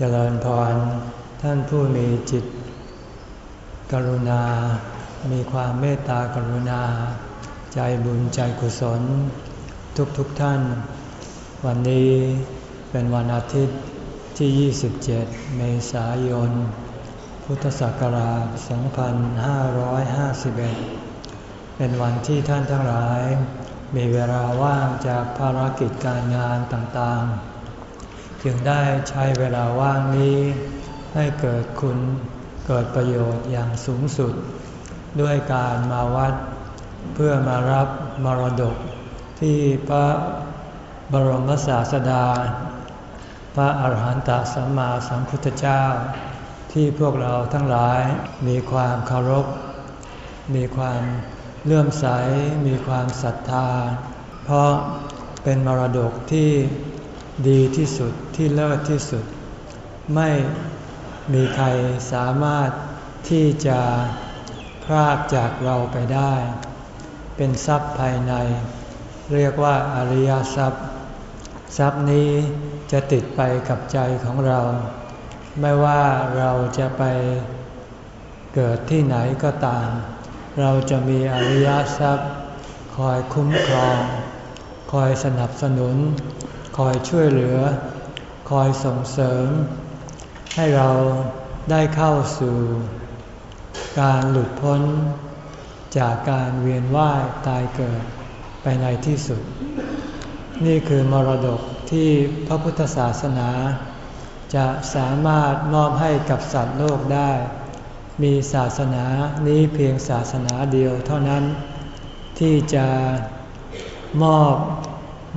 เจริญพร ท่านผู้มีจิต กรุณา มีความเมตตากรุณา ใจบุญใจกุศล ทุกๆทท่าน วันนี้เป็นวันอาทิตย์ที่ 27 เมษายน พุทธศักราช 2551 เป็นวันที่ท่านทั้งหลาย มีเวลาว่างจากภารกิจการงานต่างๆ จึงได้ใช้เวลาว่างนี้ ให้เกิดคุณเกิดประโยชน์อย่างสูงสุด ด้วยการมาวัด เพื่อมารับมรดกที่พระบรมศาสดา พระอาหารหันตสัมมาสัมพุทธเจ้า ที่พวกเราทั้งหลายมีความเคารพ มีความเลื่อมใส มีความศรัทธา เพราะเป็นมรดกที่ ดีที่สุดที่เลิศที่สุด ไม่มีใครสามารถที่จะพรากจากเราไปได้ เป็นทรัพย์ภายใน เรียกว่าอริยทรัพย์ ทรัพย์นี้จะติดไปกับใจของเรา ไม่ว่าเราจะไปเกิดที่ไหนก็ตาม เราจะมีอริยทรัพย์ คอยคุ้มครอง คอยสนับสนุน คอยช่วยเหลือ คอยส่งเสริม ให้เราได้เข้าสู่ การหลุดพ้น จากการเวียนว่ายตายเกิดไปในที่สุด นี่คือมรดกที่พระพุทธศาสนา จะสามารถมอบให้กับสัตว์โลกได้ มีศาสนานี้เพียงศาสนาเดียวเท่านั้น ที่จะมอบ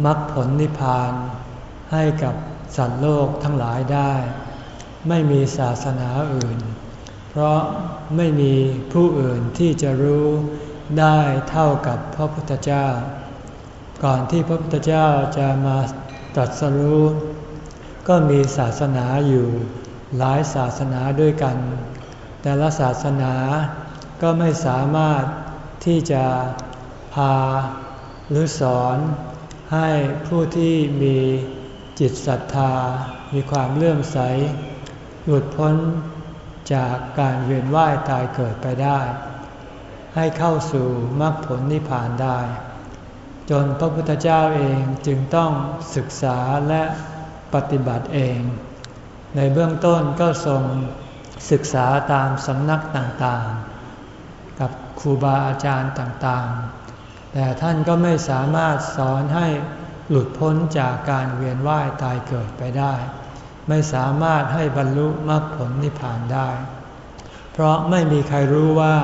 มรรคผลนิพพานให้กับสัตว์โลกทั้งหลายได้ ไม่มีศาสนาอื่น เพราะไม่มีผู้อื่นที่จะรู้ได้เท่ากับพระพุทธเจ้า ก่อนที่พระพุทธเจ้าจะมาตรัสรู้ ก็มีศาสนาอยู่หลายศาสนาด้วยกัน แต่ละศาสนาก็ไม่สามารถที่จะพาหรือสอน ให้ผู้ที่มีจิตศรัทธา มีความเลื่อมใส หลุดพ้นจากการเวียนว่ายตายเกิดไปได้ ให้เข้าสู่มรรคผลนิพพานได้ จนพระพุทธเจ้าเองจึงต้องศึกษาและปฏิบัติเอง ในเบื้องต้นก็ทรงศึกษาตามสำนักต่างๆ กับครูบาอาจารย์ต่างๆ แต่ท่านก็ไม่สามารถสอนให้หลุดพ้นจากการเวียนว่ายตายเกิดไปได้ ไม่สามารถให้บรรลุมรรคผลนิพพานได้ เพราะไม่มีใครรู้ว่า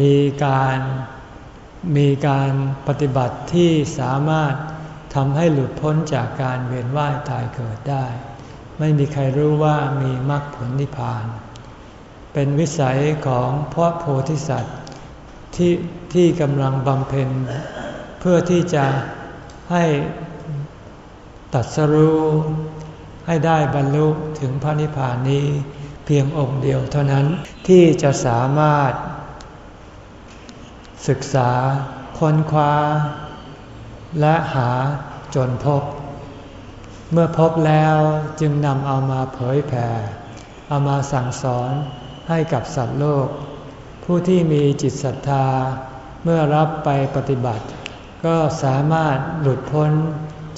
มีการมีการปฏิบัติที่สามารถทำให้หลุดพ้นจากการเวียนว่ายตายเกิดได้ ไม่มีใครรู้ว่ามีมรรคผลนิพพาน เป็นวิสัยของพระโพธิสัตว์ ที่ที่กำลังบำเพ็ญ เพื่อที่จะให้ตัดสรู้ให้ได้บรรลุถึงพระนิพพานนี้เพียงองค์เดียวเท่านั้นที่จะสามารถ ศึกษาค้นคว้า และหาจนพบ เมื่อพบแล้วจึงนำเอามาเผยแผ่ เอามาสั่งสอนให้กับสัตว์โลก ผู้ที่มีจิตศรัทธา เมื่อรับไปปฏิบัติ ก็สามารถหลุดพ้น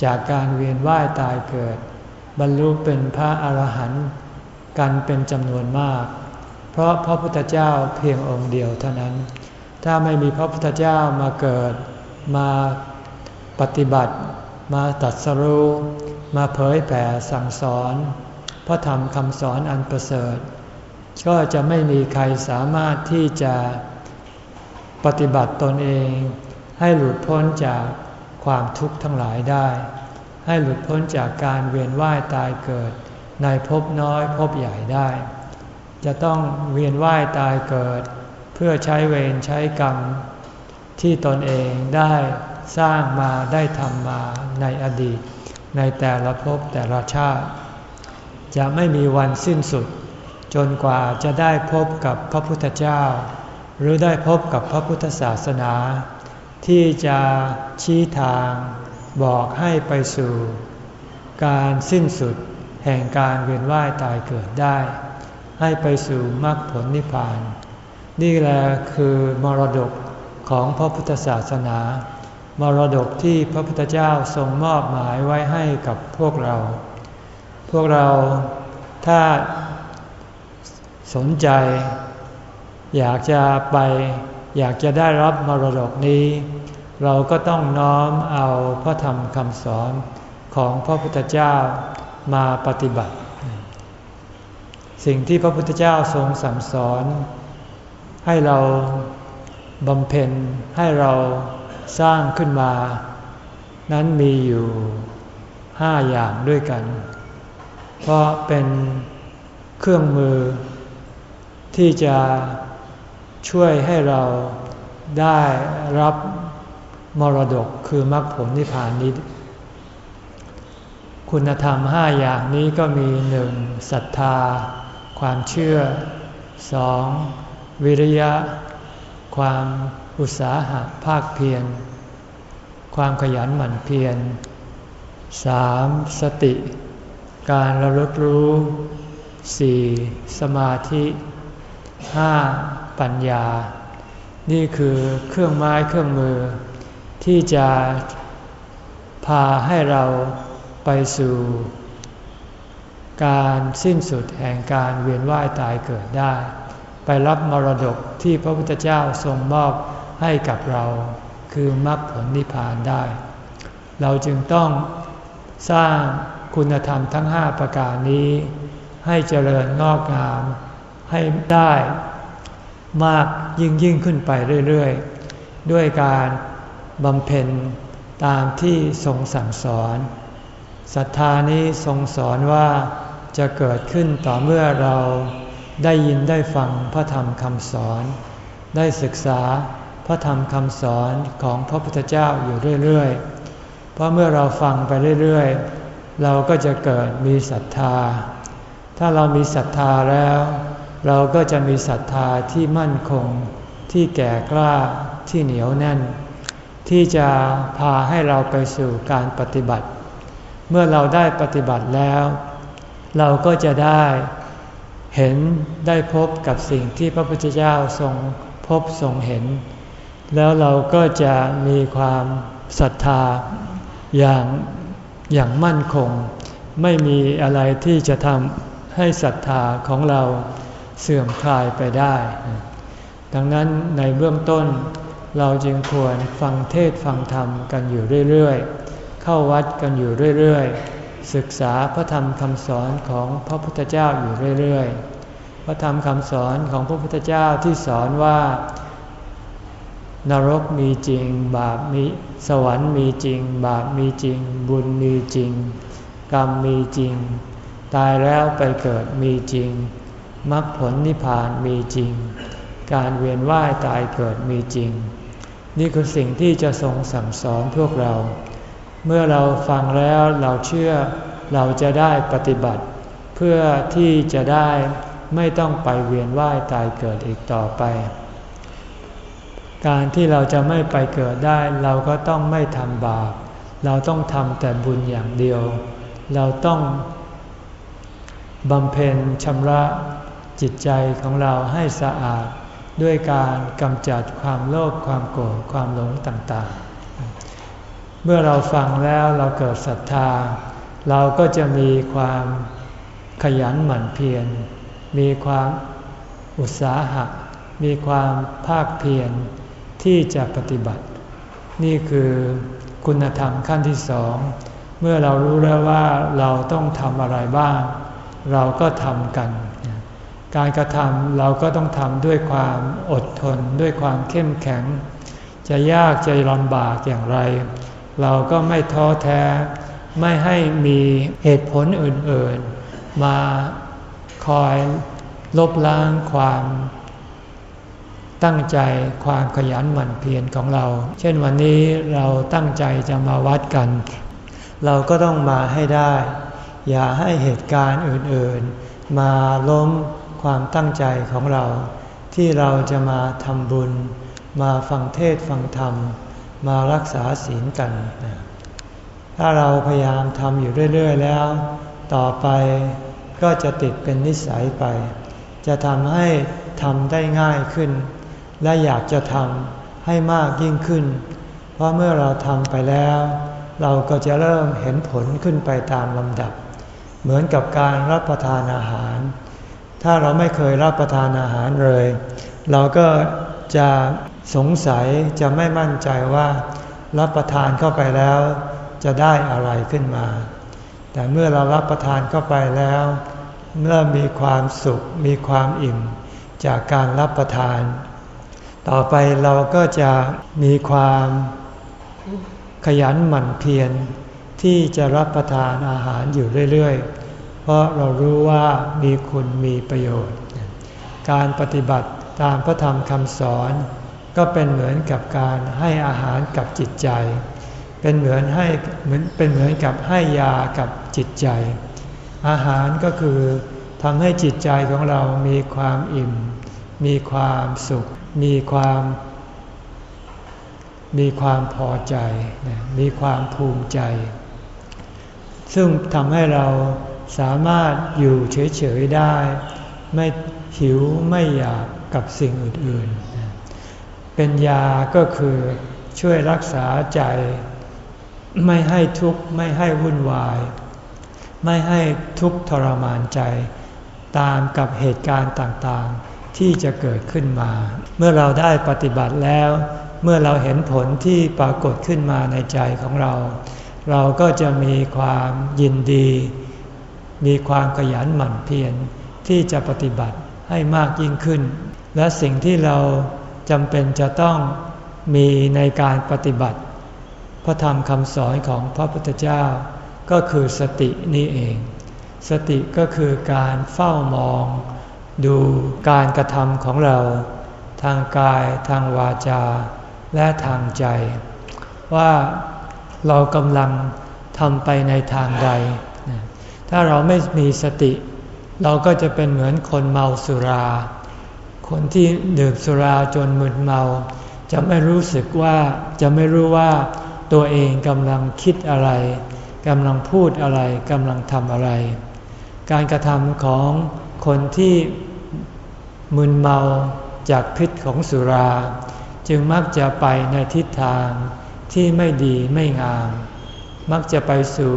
จากการเวียนว่ายตายเกิด บรรลุเป็นพระอรหันต์กันเป็นจำนวนมาก เพราะพระพุทธเจ้าเพียงองค์เดียวเท่านั้น ถ้าไม่มีพระพุทธเจ้ามาเกิด มาปฏิบัติ มาตัดสรู้มาเผยแผ่สั่งสอน พระธรรมคำสอนอันประเสริฐ ก็จะไม่มีใครสามารถที่จะปฏิบัติตนเอง ให้หลุดพ้นจากความทุกข์ทั้งหลายได้ ให้หลุดพ้นจากการเวียนว่ายตายเกิด ในภพน้อยภพใหญ่ได้ จะต้องเวียนว่ายตายเกิด เพื่อใช้เวรใช้กรรม ที่ตนเองได้สร้างมาได้ทำมาในอดีต ในแต่ละภพแต่ละชาติ จะไม่มีวันสิ้นสุด จนกว่าจะได้พบกับพระพุทธเจ้า หรือได้พบกับพระพุทธศาสนา ที่จะชี้ทางบอกให้ไปสู่ การสิ้นสุดแห่งการเวียนว่ายตายเกิดได้ ให้ไปสู่มรรคผลนิพพาน นี่แหละคือมรดกของพระพุทธศาสนา มรดกที่พระพุทธเจ้าทรงมอบหมายไว้ให้กับพวกเรา พวกเราถ้า สนใจ อยากจะไป อยากจะได้รับมรดกนี้ เราก็ต้องน้อมเอาพระธรรมคำสอนของพระพุทธเจ้ามาปฏิบัติ สิ่งที่พระพุทธเจ้าทรงสั่งสอน ให้เราบำเพ็ญให้เราสร้างขึ้นมา นั้นมีอยู่ห้าอย่างด้วยกัน เพราะเป็นเครื่องมือ ที่จะช่วยให้เราได้รับมรดกคือมรรคผลนิพพานนี้ คุณธรรมห้าอย่างนี้ก็มีหนึ่งศรัทธา ความเชื่อสองวิริยะ ความอุตสาหะภาคเพียรความขยันหมั่นเพียรสามสติ การระลึกรู้สี่สมาธิ ห้าปัญญา นี่คือเครื่องไม้เครื่องมือ ที่จะพาให้เราไปสู่ การสิ้นสุดแห่งการเวียนว่ายตายเกิดได้ ไปรับมรดกที่พระพุทธเจ้าทรงมอบให้กับเรา คือมรรคผลนิพพานได้ เราจึงต้องสร้างคุณธรรมทั้งห้าประการนี้ ให้เจริญงอกงาม ให้ได้มากยิ่งยิ่งขึ้นไปเรื่อยๆ ด้วยการบำเพ็ญตามที่ทรงสั่งสอนศรัทธานี้ทรงสอนว่าจะเกิดขึ้นต่อเมื่อเราได้ยินได้ฟังพระธรรมคำสอน ได้ศึกษาพระธรรมคำสอนของพระพุทธเจ้าอยู่เรื่อยๆ เพราะเมื่อเราฟังไปเรื่อยๆ เราก็จะเกิดมีศรัทธา ถ้าเรามีศรัทธาแล้ว เราก็จะมีศรัทธาที่มั่นคง ที่แก่กล้าที่เหนียวแน่น ที่จะพาให้เราไปสู่การปฏิบัติ เมื่อเราได้ปฏิบัติแล้ว เราก็จะได้เห็นได้พบกับสิ่งที่พระพุทธเจ้าทรงพบทรงเห็น แล้วเราก็จะมีความศรัทธาอย่างอย่างมั่นคง ไม่มีอะไรที่จะทำให้ศรัทธาของเรา เสื่อมคลายไปได้ ดังนั้นในเบื้องต้นเราจึงควรฟังเทศฟังธรรมกันอยู่เรื่อยๆ เข้าวัดกันอยู่เรื่อยๆ ศึกษาพระธรรมคำสอนของพระพุทธเจ้าอยู่เรื่อยๆ พระธรรมคำสอนของพระพุทธเจ้าที่สอนว่า นรกมีจริง บาปมีสวรรค์มีจริง บาปมีจริง บุญมีจริง กรรมมีจริง ตายแล้วไปเกิดมีจริง มรรคผลนิพพานมีจริง การเวียนว่ายตายเกิดมีจริง นี่คือสิ่งที่จะทรงสั่งสอนพวกเรา เมื่อเราฟังแล้วเราเชื่อเราจะได้ปฏิบัติ เพื่อที่จะได้ไม่ต้องไปเวียนว่ายตายเกิดอีกต่อไป การที่เราจะไม่ไปเกิดได้เราก็ต้องไม่ทำบาป เราต้องทำแต่บุญอย่างเดียว เราต้องบำเพ็ญชำระ จิตใจของเราให้สะอาดด้วยการกำจัดความโลภความโกรธความหลงต่างๆ เมื่อเราฟังแล้วเราเกิดศรัทธา เราก็จะมีความขยันหมั่นเพียร มีความอุตสาหะ มีความภาคเพียรที่จะปฏิบัติ นี่คือคุณธรรมขั้นที่สอง เมื่อเรารู้แล้วว่าเราต้องทำอะไรบ้าง เราก็ทำกัน การกระทำเราก็ต้องทำด้วยความอดทนด้วยความเข้มแข็ง จะยากจะลำบากอย่างไร เราก็ไม่ท้อแท้ ไม่ให้มีเหตุผลอื่นๆ มาคอยลบล้างความตั้งใจความขยันหมั่นเพียรของเรา เช่นวันนี้เราตั้งใจจะมาวัดกัน เราก็ต้องมาให้ได้ อย่าให้เหตุการณ์อื่นๆ มาล้ม ความตั้งใจของเรา ที่เราจะมาทำบุญ มาฟังเทศฟังธรรม มารักษาศีลกัน ถ้าเราพยายามทำอยู่เรื่อย ๆ แล้ว ต่อไปก็จะติดเป็นนิสัยไป จะทำให้ทำได้ง่ายขึ้น และอยากจะทำให้มากยิ่งขึ้น เพราะเมื่อเราทำไปแล้ว เราก็จะเริ่มเห็นผลขึ้นไปตามลำดับ เหมือนกับการรับประทานอาหาร ถ้าเราไม่เคยรับประทานอาหารเลย เราก็จะสงสัยจะไม่มั่นใจว่า รับประทานเข้าไปแล้ว จะได้อะไรขึ้นมา แต่เมื่อเรารับประทานเข้าไปแล้ว เมื่อมีความสุขมีความอิ่ม จากการรับประทาน ต่อไปเราก็จะมีความขยันหมั่นเพียรที่จะรับประทานอาหารอยู่เรื่อยๆ เพราะเรารู้ว่ามีคุณมีประโยชน์ การปฏิบัติตามพระธรรมคำสอน ก็เป็นเหมือนกับการให้อาหารกับจิตใจ เป็นเหมือนให้เหมือนเป็นเหมือนกับให้ยากับจิตใจ อาหารก็คือทำให้จิตใจของเรามีความอิ่ม มีความสุข มีความ มีความพอใจ มีความภูมิใจ ซึ่งทำให้เรา สามารถอยู่เฉยๆได้ ไม่หิวไม่อยากกับสิ่งอื่นๆ เป็นยาก็คือช่วยรักษาใจ ไม่ให้ทุกข์ไม่ให้วุ่นวาย ไม่ให้ทุกข์ทรมานใจ ตามกับเหตุการณ์ต่างๆที่จะเกิดขึ้นมา เมื่อเราได้ปฏิบัติแล้ว เมื่อเราเห็นผลที่ปรากฏขึ้นมาในใจของเรา เราก็จะมีความยินดี มีความขยันหมั่นเพียรที่จะปฏิบัติให้มากยิ่งขึ้น และสิ่งที่เราจำเป็นจะต้องมีในการปฏิบัติ พระธรรมคำสอนของพระพุทธเจ้า ก็คือสตินี่เอง สติก็คือการเฝ้ามอง ดูการกระทำของเรา ทางกายทางวาจา และทางใจ ว่าเรากำลังทำไปในทางใด ถ้าเราไม่มีสติ เราก็จะเป็นเหมือนคนเมาสุรา คนที่ดื่มสุราจนมึนเมา จะไม่รู้สึกว่าจะไม่รู้ว่าตัวเองกำลังคิดอะไรกำลังพูดอะไรกำลังทำอะไร การกระทำของคนที่มึนเมาจากพิษของสุรา จึงมักจะไปในทิศทางที่ไม่ดีไม่งาม มักจะไปสู่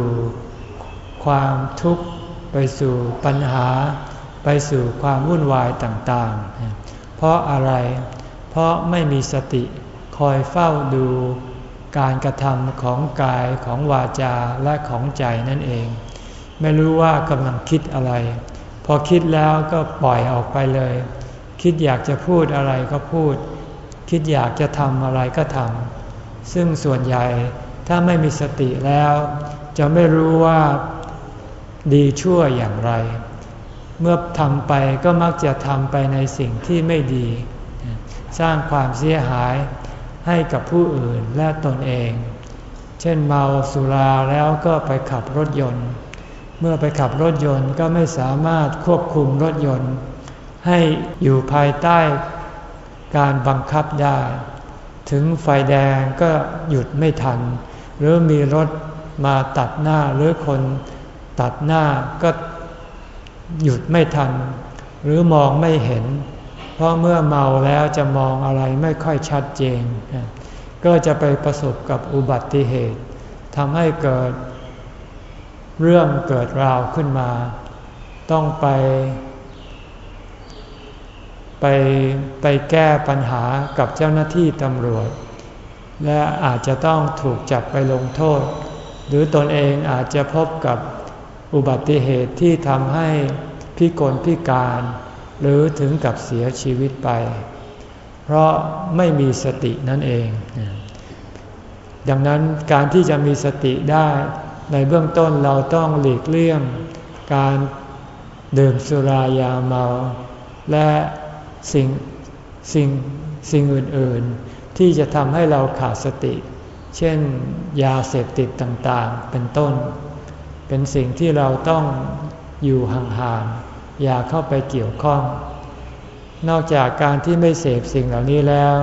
ความทุกข์ ไปสู่ปัญหา ไปสู่ความวุ่นวายต่างๆ เพราะอะไร เพราะไม่มีสติคอยเฝ้าดูการกระทำของกายของวาจาและของใจนั่นเอง ไม่รู้ว่ากำลังคิดอะไร พอคิดแล้วก็ปล่อยออกไปเลย คิดอยากจะพูดอะไรก็พูด คิดอยากจะทำอะไรก็ทำซึ่งส่วนใหญ่ถ้าไม่มีสติแล้ว จะไม่รู้ว่า ดีชั่วอย่างไร เมื่อทำไปก็มักจะทำไปในสิ่งที่ไม่ดี สร้างความเสียหายให้กับผู้อื่นและตนเอง เช่นเมาสุราแล้วก็ไปขับรถยนต์ เมื่อไปขับรถยนต์ก็ไม่สามารถควบคุมรถยนต์ ให้อยู่ภายใต้การบังคับได้ ถึงไฟแดงก็หยุดไม่ทัน หรือมีรถมาตัดหน้าหรือคน ตัดหน้าก็หยุดไม่ทัน หรือมองไม่เห็น เพราะเมื่อเมาแล้วจะมองอะไรไม่ค่อยชัดเจน ก็จะไปประสบกับอุบัติเหตุทำให้เกิดเรื่องเกิดราวขึ้นมา ต้องไป ไปไปแก้ปัญหากับเจ้าหน้าที่ตำรวจ และอาจจะต้องถูกจับไปลงโทษ หรือตนเองอาจจะพบกับ อุบัติเหตุที่ทำให้พิกลพิการ หรือถึงกับเสียชีวิตไป เพราะไม่มีสตินั่นเอง ดังนั้นการที่จะมีสติได้ในเบื้องต้นเราต้องหลีกเลี่ยง การดื่มสุรายาเมา และสิ่งสิ่งสิ่งอื่น ๆ ที่จะทำให้เราขาดสติ เช่นยาเสพติดต่าง ๆ เป็นต้น เป็นสิ่งที่เราต้องอยู่ห่างๆ อย่าเข้าไปเกี่ยวข้อง นอกจากการที่ไม่เสพสิ่งเหล่านี้แล้ว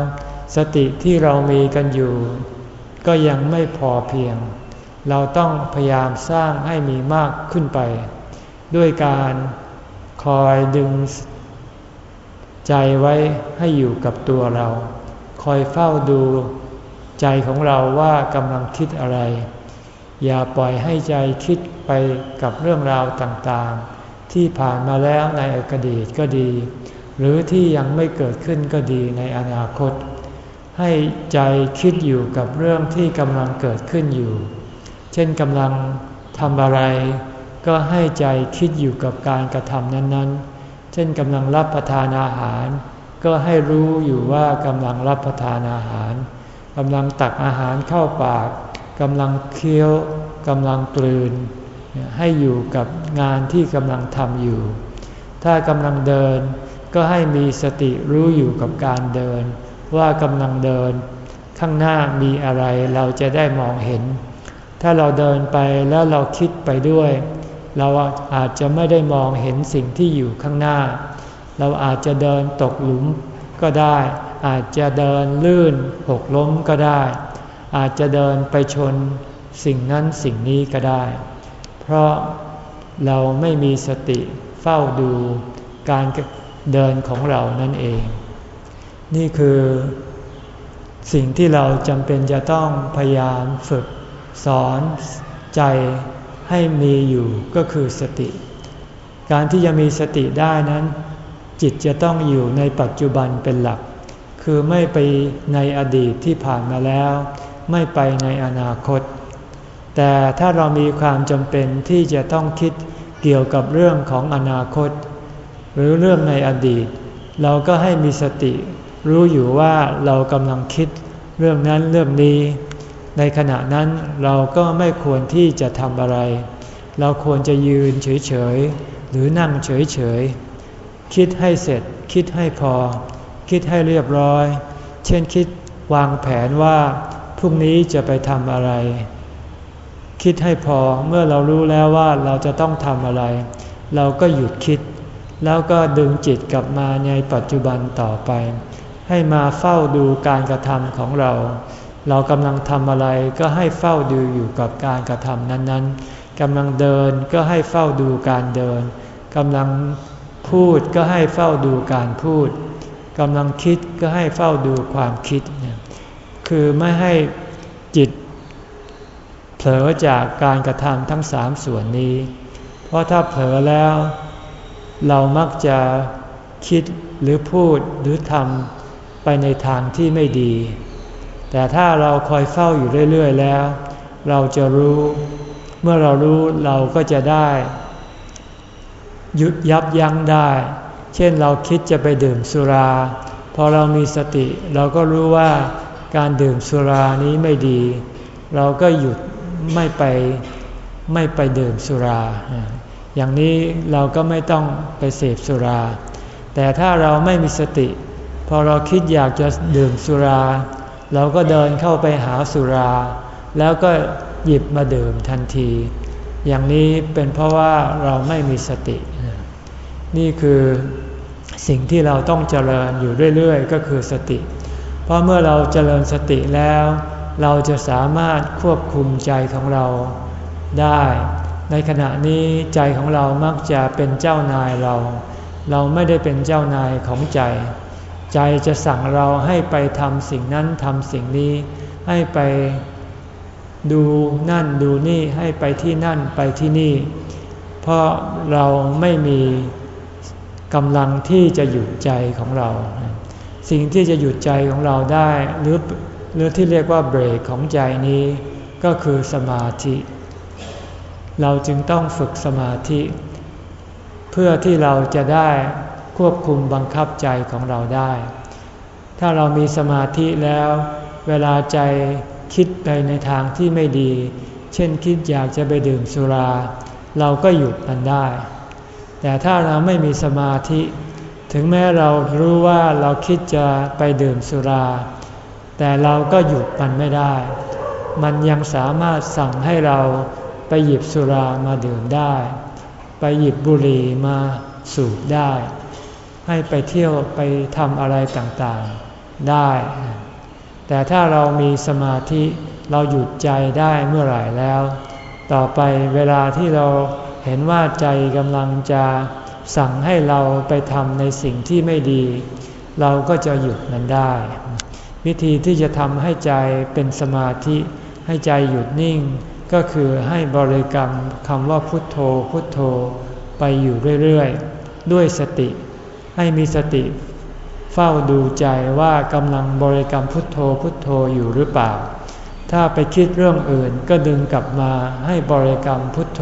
สติที่เรามีกันอยู่ ก็ยังไม่พอเพียง เราต้องพยายามสร้างให้มีมากขึ้นไป ด้วยการคอยดึงใจไว้ให้อยู่กับตัวเรา คอยเฝ้าดูใจของเราว่ากำลังคิดอะไร อย่าปล่อยให้ใจคิด ไปกับเรื่องราวต่างๆ ที่ผ่านมาแล้วในอดีตก็ดี หรือที่ยังไม่เกิดขึ้นก็ดีในอนาคต ให้ใจคิดอยู่กับเรื่องที่กำลังเกิดขึ้นอยู่ เช่นกำลังทำอะไร ก็ให้ใจคิดอยู่กับการกระทำนั้นๆ เช่นกำลังรับประทานอาหาร ก็ให้รู้อยู่ว่ากำลังรับประทานอาหารกำลังตักอาหารเข้าปากกำลังเคี้ยวกำลังกลืน ให้อยู่กับงานที่กำลังทำอยู่ ถ้ากำลังเดินก็ให้มีสติรู้อยู่กับการเดิน ว่ากำลังเดิน ข้างหน้ามีอะไรเราจะได้มองเห็น ถ้าเราเดินไปแล้วเราคิดไปด้วย เราอาจจะไม่ได้มองเห็นสิ่งที่อยู่ข้างหน้า เราอาจจะเดินตกหลุมก็ได้ อาจจะเดินลื่นหกล้มก็ได้ อาจจะเดินไปชนสิ่งนั้นสิ่งนี้ก็ได้ เพราะเราไม่มีสติเฝ้าดูการเดินของเรานั่นเอง นี่คือสิ่งที่เราจำเป็นจะต้องพยายามฝึกสอนใจให้มีอยู่ก็คือสติ การที่จะมีสติได้นั้น จิตจะต้องอยู่ในปัจจุบันเป็นหลัก คือไม่ไปในอดีตที่ผ่านมาแล้ว ไม่ไปในอนาคต แต่ถ้าเรามีความจำเป็นที่จะต้องคิดเกี่ยวกับเรื่องของอนาคต หรือเรื่องในอดีต เราก็ให้มีสติ รู้อยู่ว่าเรากำลังคิดเรื่องนั้นเรื่องนี้ ในขณะนั้นเราก็ไม่ควรที่จะทำอะไร เราควรจะยืนเฉยๆ หรือนั่งเฉยๆ คิดให้เสร็จ คิดให้พอ คิดให้เรียบร้อย เช่นคิดวางแผนว่าพรุ่งนี้จะไปทำอะไร คิดให้พอเมื่อเรารู้แล้วว่าเราจะต้องทำอะไร เราก็หยุดคิด แล้วก็ดึงจิตกลับมาในปัจจุบันต่อไป ให้มาเฝ้าดูการกระทำของเรา เรากำลังทำอะไรก็ให้เฝ้าดูอยู่กับการกระทำนั้นๆกำลังเดินก็ให้เฝ้าดูการเดินกำลังพูดก็ให้เฝ้าดูการพูดกำลังคิดก็ให้เฝ้าดูความคิด คือไม่ให้จิต เผลอจากการกระทำทั้งสามส่วนนี้ เพราะถ้าเผลอแล้ว เรามักจะคิดหรือพูดหรือทำไปในทางที่ไม่ดี แต่ถ้าเราคอยเฝ้าอยู่เรื่อยๆแล้ว เราจะรู้ เมื่อเรารู้เราก็จะได้ยุดยับยั้งได้ เช่นเราคิดจะไปดื่มสุรา พอเรามีสติ เราก็รู้ว่าการดื่มสุรานี้ไม่ดี เราก็หยุด ไม่ไปไม่ไปดื่มสุรา อย่างนี้เราก็ไม่ต้องไปเสพสุรา แต่ถ้าเราไม่มีสติ พอเราคิดอยากจะดื่มสุรา เราก็เดินเข้าไปหาสุรา แล้วก็หยิบมาดื่มทันที อย่างนี้เป็นเพราะว่าเราไม่มีสติ นี่คือสิ่งที่เราต้องเจริญอยู่เรื่อยๆ ก็คือสติ เพราะเมื่อเราเจริญสติแล้ว เราจะสามารถควบคุมใจของเราได้ ในขณะนี้ใจของเรามักจะเป็นเจ้านายเรา เราไม่ได้เป็นเจ้านายของใจ ใจจะสั่งเราให้ไปทำสิ่งนั้นทำสิ่งนี้ ให้ไปดูนั่นดูนี่ให้ไปที่นั่นไปที่นี่ เพราะเราไม่มีกำลังที่จะหยุดใจของเรา สิ่งที่จะหยุดใจของเราได้หรือ หรือที่เรียกว่าเบรกของใจนี้ ก็คือสมาธิ เราจึงต้องฝึกสมาธิ เพื่อที่เราจะได้ควบคุมบังคับใจของเราได้ ถ้าเรามีสมาธิแล้ว เวลาใจคิดไปในทางที่ไม่ดี เช่นคิดอยากจะไปดื่มสุรา เราก็หยุดมันได้ แต่ถ้าเราไม่มีสมาธิ ถึงแม้เรารู้ว่าเราคิดจะไปดื่มสุรา แต่เราก็หยุดมันไม่ได้ มันยังสามารถสั่งให้เราไปหยิบสุรามาดื่มได้ ไปหยิบบุหรี่มาสูบได้ ให้ไปเที่ยวไปทำอะไรต่างๆได้ แต่ถ้าเรามีสมาธิเราหยุดใจได้เมื่อไหร่แล้ว ต่อไปเวลาที่เราเห็นว่าใจกำลังจะสั่งให้เราไปทำในสิ่งที่ไม่ดี เราก็จะหยุดมันได้ วิธีที่จะทำให้ใจเป็นสมาธิ ให้ใจหยุดนิ่ง ก็คือให้บริกรรมคำว่าพุทโธพุทโธ ไปอยู่เรื่อยๆ ด้วยสติ ให้มีสติ เฝ้าดูใจว่ากำลังบริกรรมพุทโธพุทโธอยู่หรือเปล่า ถ้าไปคิดเรื่องอื่นก็ดึงกลับมาให้บริกรรมพุทโธ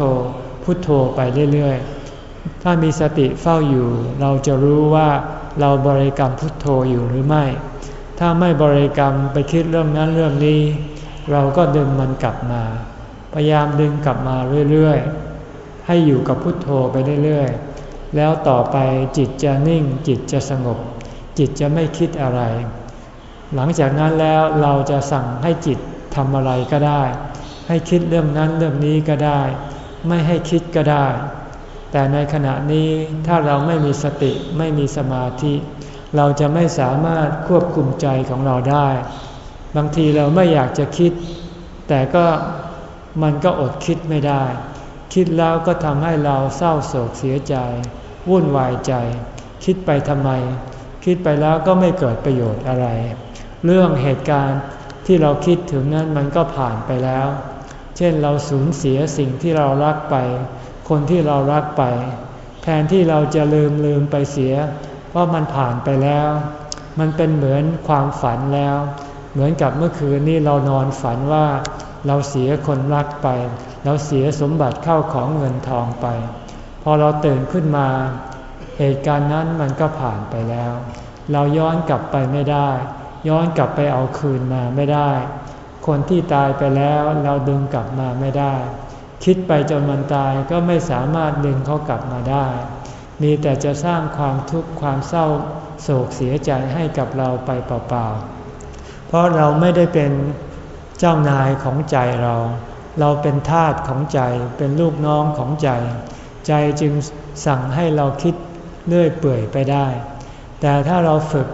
พุทโธไปเรื่อยๆ ถ้ามีสติเฝ้าอยู่ เราจะรู้ว่าเราบริกรรมพุทโธอยู่หรือไม่ ถ้าไม่บริกรรมไปคิดเรื่องนั้นเรื่องนี้ เราก็ดึงมันกลับมา พยายามดึงกลับมาเรื่อยๆ ให้อยู่กับพุทโธไปเรื่อยๆ แล้วต่อไปจิตจะนิ่ง จิตจะสงบ จิตจะไม่คิดอะไร หลังจากนั้นแล้วเราจะสั่งให้จิตทำอะไรก็ได้ ให้คิดเรื่องนั้นเรื่องนี้ก็ได้ ไม่ให้คิดก็ได้ แต่ในขณะนี้ถ้าเราไม่มีสติไม่มีสมาธิ เราจะไม่สามารถควบคุมใจของเราได้ บางทีเราไม่อยากจะคิด แต่ก็มันก็อดคิดไม่ได้ คิดแล้วก็ทำให้เราเศร้าโศกเสียใจ วุ่นวายใจ คิดไปทำไม คิดไปแล้วก็ไม่เกิดประโยชน์อะไร เรื่องเหตุการณ์ที่เราคิดถึงนั้นมันก็ผ่านไปแล้ว เช่นเราสูญเสียสิ่งที่เรารักไป คนที่เรารักไป แทนที่เราจะลืมลืมไปเสีย เพราะมันผ่านไปแล้ว มันเป็นเหมือนความฝันแล้ว เหมือนกับเมื่อคืนนี้เรานอนฝันว่า เราเสียคนรักไป เราเสียสมบัติเข้าของเงินทองไป พอเราตื่นขึ้นมา เหตุการณ์นั้นมันก็ผ่านไปแล้ว เราย้อนกลับไปไม่ได้ ย้อนกลับไปเอาคืนมาไม่ได้ คนที่ตายไปแล้วเราดึงกลับมาไม่ได้ คิดไปจนมันตายก็ไม่สามารถดึงเขากลับมาได้ มีแต่จะสร้างความทุกข์ความเศร้าโศกเสียใจให้กับเราไปเปล่าๆ เพราะเราไม่ได้เป็นเจ้านายของใจเรา เราเป็นทาสของใจ เป็นลูกน้องของใจ ใจจึงสั่งให้เราคิดเลื่อยเปื่อยไปได้ แต่ถ้าเราฝึก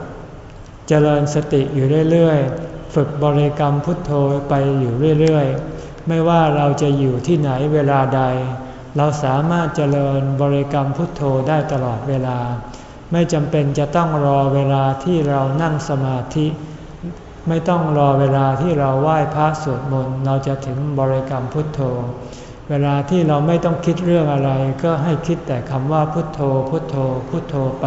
เจริญสติอยู่เรื่อยๆ ฝึกบริกรรมพุทโธไปอยู่เรื่อยๆ ไม่ว่าเราจะอยู่ที่ไหนเวลาใด เราสามารถเจริญบริกรรมพุทโธได้ตลอดเวลา ไม่จำเป็นจะต้องรอเวลาที่เรานั่งสมาธิ ไม่ต้องรอเวลาที่เราไหว้พระสวดมนต์เราจะถึงบริกรรมพุทโธ เวลาที่เราไม่ต้องคิดเรื่องอะไร ก็ให้คิดแต่คำว่าพุทโธ พุทโธ พุทโธไป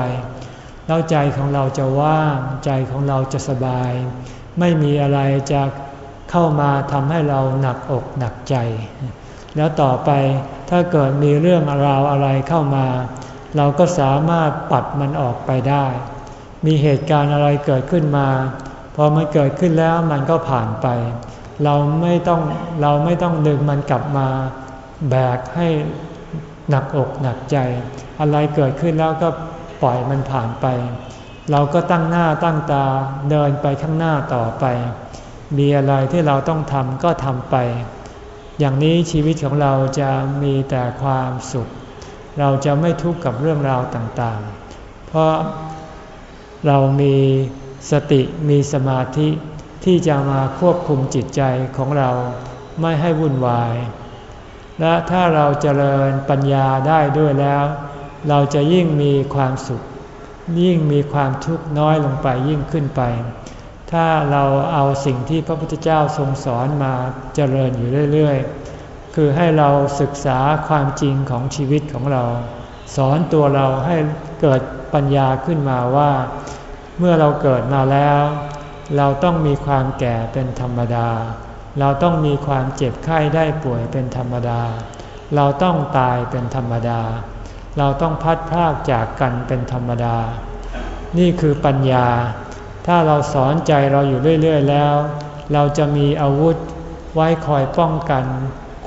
แล้วใจของเราจะว่าง ใจของเราจะสบาย ไม่มีอะไรจะเข้ามาทำให้เราหนักอกหนักใจ แล้วต่อไปถ้าเกิดมีเรื่องราวอะไรเข้ามา เราก็สามารถปัดมันออกไปได้ มีเหตุการณ์อะไรเกิดขึ้นมา พอมันเกิดขึ้นแล้วมันก็ผ่านไป เราไม่ต้องเราไม่ต้องดึงมันกลับมา แบกให้หนักอกหนักใจ อะไรเกิดขึ้นแล้วก็ปล่อยมันผ่านไป เราก็ตั้งหน้าตั้งตาเดินไปข้างหน้าต่อไป มีอะไรที่เราต้องทำก็ทำไป อย่างนี้ชีวิตของเราจะมีแต่ความสุข เราจะไม่ทุกข์กับเรื่องราวต่างๆ เพราะเรามีสติมีสมาธิที่จะมาควบคุมจิตใจของเราไม่ให้วุ่นวาย และถ้าเราเจริญปัญญาได้ด้วยแล้ว เราจะยิ่งมีความสุข ยิ่งมีความทุกข์น้อยลงไปยิ่งขึ้นไป ถ้าเราเอาสิ่งที่พระพุทธเจ้าทรงสอนมาเจริญอยู่เรื่อยๆ คือให้เราศึกษาความจริงของชีวิตของเรา สอนตัวเราให้เกิดปัญญาขึ้นมาว่า เมื่อเราเกิดมาแล้ว เราต้องมีความแก่เป็นธรรมดา เราต้องมีความเจ็บไข้ได้ป่วยเป็นธรรมดา เราต้องตายเป็นธรรมดา เราต้องพัดพรากจากกันเป็นธรรมดา นี่คือปัญญา ถ้าเราสอนใจเราอยู่เรื่อยๆแล้ว เราจะมีอาวุธไว้คอยป้องกัน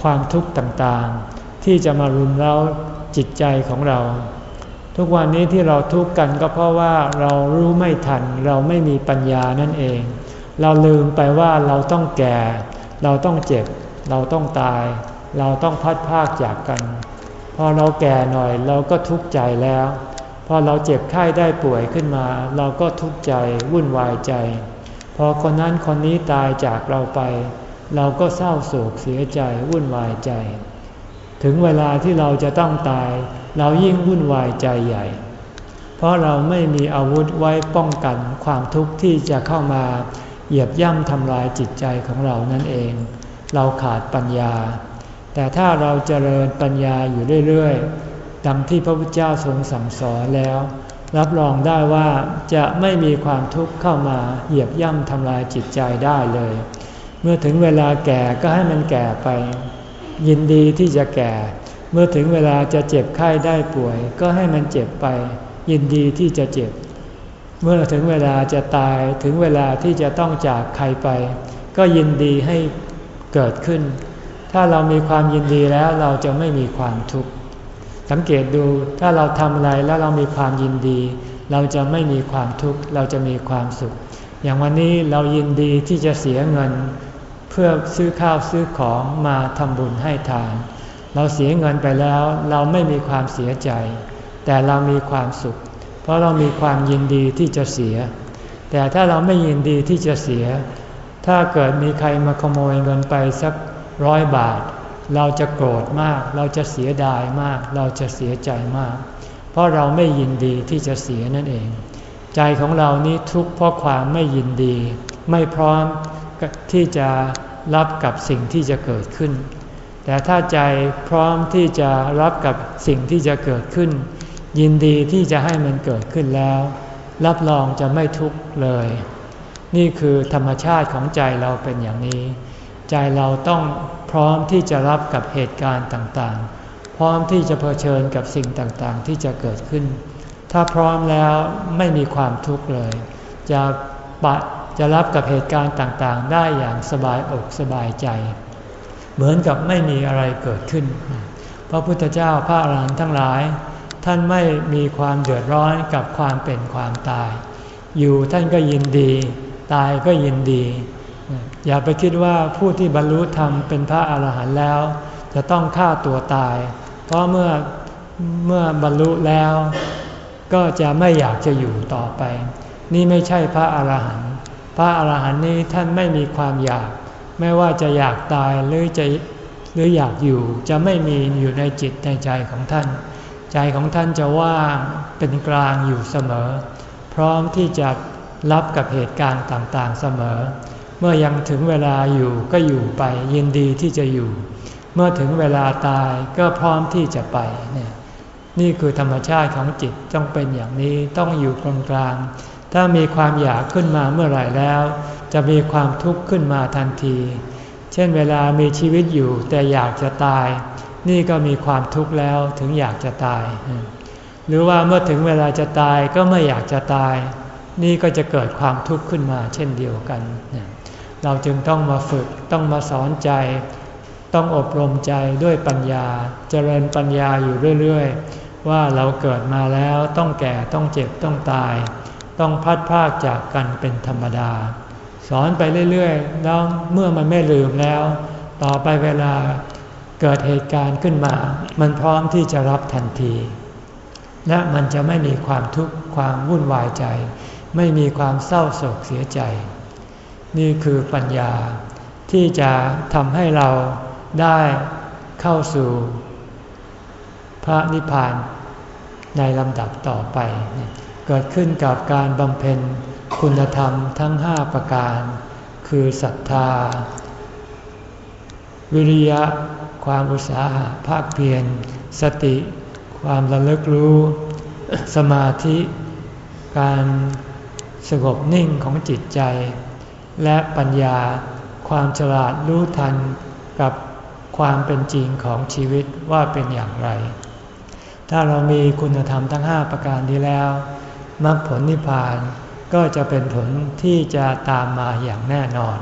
ความทุกข์ต่างๆ ที่จะมารุมเร้าจิตใจของเรา ทุกวันนี้ที่เราทุกข์กันก็เพราะว่าเรารู้ไม่ทัน เราไม่มีปัญญานั่นเอง เราลืมไปว่าเราต้องแก่ เราต้องเจ็บ เราต้องตาย เราต้องพัดพากจากกัน พอเราแก่หน่อยเราก็ทุกข์ใจแล้ว อเราเจ็บไข้ได้ป่วยขึ้นมา เราก็ทุกข์ใจวุ่นวายใจ พอคนนั้นคนนี้ตายจากเราไป เราก็เศร้าโศกเสียใจวุ่นวายใจ ถึงเวลาที่เราจะต้องตาย เรายิ่งวุ่นวายใจใหญ่ เพราะเราไม่มีอาวุธไว้ป้องกันความทุกข์ที่จะเข้ามา เหยียบย่ำทำลายจิตใจของเรานั่นเอง เราขาดปัญญา แต่ถ้าเราเจริญปัญญาอยู่เรื่อยๆ ดังที่พระพุทธเจ้าทรงสั่งสอนแล้ว รับรองได้ว่าจะไม่มีความทุกข์เข้ามาเหยียบย่ำทำลายจิตใจได้เลย เมื่อถึงเวลาแก่ก็ให้มันแก่ไป ยินดีที่จะแก่ เมื่อถึงเวลาจะเจ็บไข้ได้ป่วย ก็ให้มันเจ็บไป ยินดีที่จะเจ็บ เมื่อถึงเวลาจะตายถึงเวลาที่จะต้องจากใครไป ก็ยินดีให้เกิดขึ้น ถ้าเรามีความยินดีแล้วเราจะไม่มีความทุกข์ สังเกตดูถ้าเราทำอะไรแล้วเรามีความยินดี เราจะไม่มีความทุกข์เราจะมีความสุข อย่างวันนี้เรายินดีที่จะเสียเงิน เพื่อซื้อข้าวซื้อของมาทำบุญให้ทาน เราเสียเงินไปแล้วเราไม่มีความเสียใจ แต่เรามีความสุข เพราะเรามีความยินดีที่จะเสีย แต่ถ้าเราไม่ยินดีที่จะเสีย ถ้าเกิดมีใครมาขโมยเงินไปสักร้อยบาท เราจะโกรธมาก เราจะเสียดายมาก เราจะเสียใจมาก เพราะเราไม่ยินดีที่จะเสียนั่นเอง ใจของเรานี้ทุกข์เพราะความไม่ยินดี ไม่พร้อมที่จะรับกับสิ่งที่จะเกิดขึ้น แต่ถ้าใจพร้อมที่จะรับกับสิ่งที่จะเกิดขึ้น ยินดีที่จะให้มันเกิดขึ้นแล้ว รับรองจะไม่ทุกข์เลย นี่คือธรรมชาติของใจเราเป็นอย่างนี้ ใจเราต้องพร้อมที่จะรับกับเหตุการณ์ต่างๆ พร้อมที่จะเผชิญกับสิ่งต่างๆ ที่จะเกิดขึ้น ถ้าพร้อมแล้วไม่มีความทุกข์เลย จะปะจะรับกับเหตุการณ์ต่างๆ ได้อย่างสบายอกสบายใจ เหมือนกับไม่มีอะไรเกิดขึ้น พระพุทธเจ้าพระอรหันต์ทั้งหลาย ท่านไม่มีความเดือดร้อนกับความเป็นความตาย อยู่ท่านก็ยินดี ตายก็ยินดี อย่าไปคิดว่าผู้ที่บรรลุธรรมเป็นพระอาหารหันต์แล้ว จะต้องฆ่าตัวตาย เพราะเมื่อเมื่อบรรลุแล้ว ก็จะไม่อยากจะอยู่ต่อไป นี่ไม่ใช่พระอาหารหันต์พระอาหารหันต์นี้ท่านไม่มีความอยาก ไม่ว่าจะอยากตายหรือจะหรืออยากอยู่จะไม่มีอยู่ในจิตในใจของท่าน ใจของท่านจะว่างเป็นกลางอยู่เสมอ พร้อมที่จะรับกับเหตุการณ์ต่างๆเสมอ เมื่อยังถึงเวลาอยู่ก็อยู่ไป ยินดีที่จะอยู่ เมื่อถึงเวลาตายก็พร้อมที่จะไปเนี่ยนี่คือธรรมชาติของจิตต้องเป็นอย่างนี้ต้องอยู่กลางกลาง ถ้ามีความอยากขึ้นมาเมื่อไหร่แล้ว จะมีความทุกข์ขึ้นมาทันที เช่นเวลามีชีวิตอยู่แต่อยากจะตาย นี่ก็มีความทุกข์แล้วถึงอยากจะตาย หรือว่าเมื่อถึงเวลาจะตายก็ไม่อยากจะตาย นี่ก็จะเกิดความทุกข์ขึ้นมาเช่นเดียวกัน เราจึงต้องมาฝึกต้องมาสอนใจ ต้องอบรมใจด้วยปัญญา เจริญปัญญาอยู่เรื่อยๆ ว่าเราเกิดมาแล้วต้องแก่ต้องเจ็บต้องตาย ต้องพัดพากจากกันเป็นธรรมดา สอนไปเรื่อยๆ แล้วเมื่อมันไม่ลืมแล้ว ต่อไปเวลาเกิดเหตุการณ์ขึ้นมา มันพร้อมที่จะรับทันที และมันจะไม่มีความทุกข์ความวุ่นวายใจ ไม่มีความเศร้าโศกเสียใจ นี่คือปัญญา ที่จะทำให้เราได้เข้าสู่ พระนิพพานในลำดับต่อไป เกิดขึ้นกับการบำเพ็ญคุณธรรมทั้งห้าประการ คือศรัทธา วิริยะ ความอุตสาหะภาคเพียร สติ ความระลึกรู้ สมาธิ การสงบนิ่งของจิตใจ และปัญญา ความฉลาดรู้ทันกับความเป็นจริงของชีวิตว่าเป็นอย่างไร ถ้าเรามีคุณธรรมทั้งห้าประการนี้แล้วมรรคผลนิพพานก็จะเป็นผลที่จะตามมาอย่างแน่นอน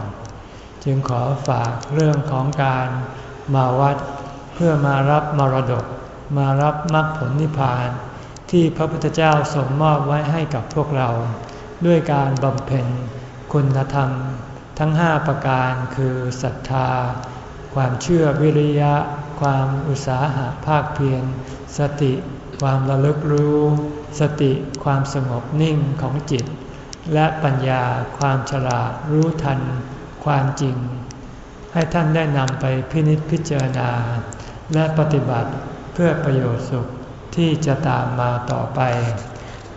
จึงขอฝากเรื่องของการมาวัด เพื่อมารับมรดก มารับมรรคผลนิพพาน ที่พระพุทธเจ้าทรงมอบไว้ให้กับพวกเรา ด้วยการบำเพ็ญ คุณธรรมทั้งห้าประการคือศรัทธา ความเชื่อวิริยะ ความอุตสาหะภาคเพียร สติ ความระลึกรู้ สติความสงบนิ่งของจิต และปัญญาความฉลาดรู้ทัน ความจริง ให้ท่านได้นำไปพินิจพิจารณา และปฏิบัติเพื่อประโยชน์สุขที่จะตามมาต่อไป